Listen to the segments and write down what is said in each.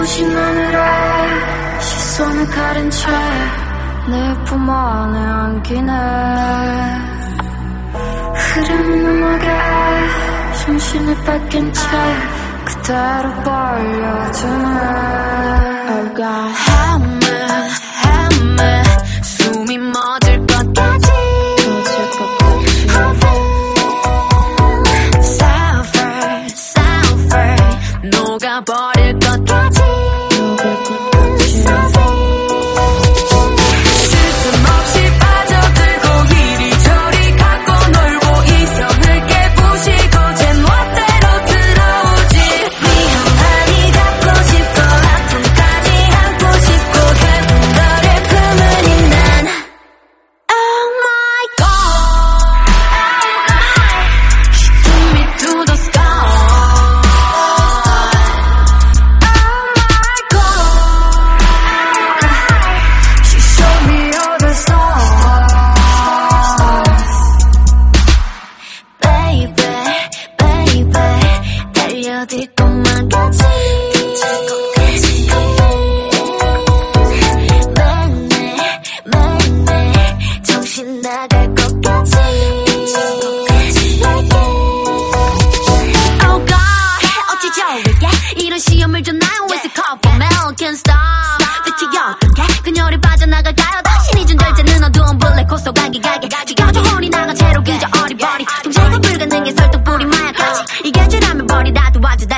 부신 하늘에 시선을 가린 채 내 품 안에 안기네. 흐르는 음악에 정신을 뺏긴 채 그대로 벌려주네. Oh God, how m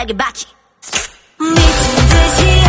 달게 받지 미친 듯이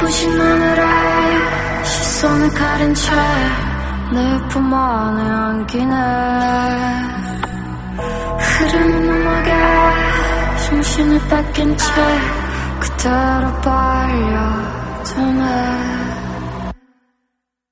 눈부신 하늘에 시선을 가린 채 내 품 안에 안기네. 흐르는 음악에 심신을 뺏긴 채 그대로 빨려드네.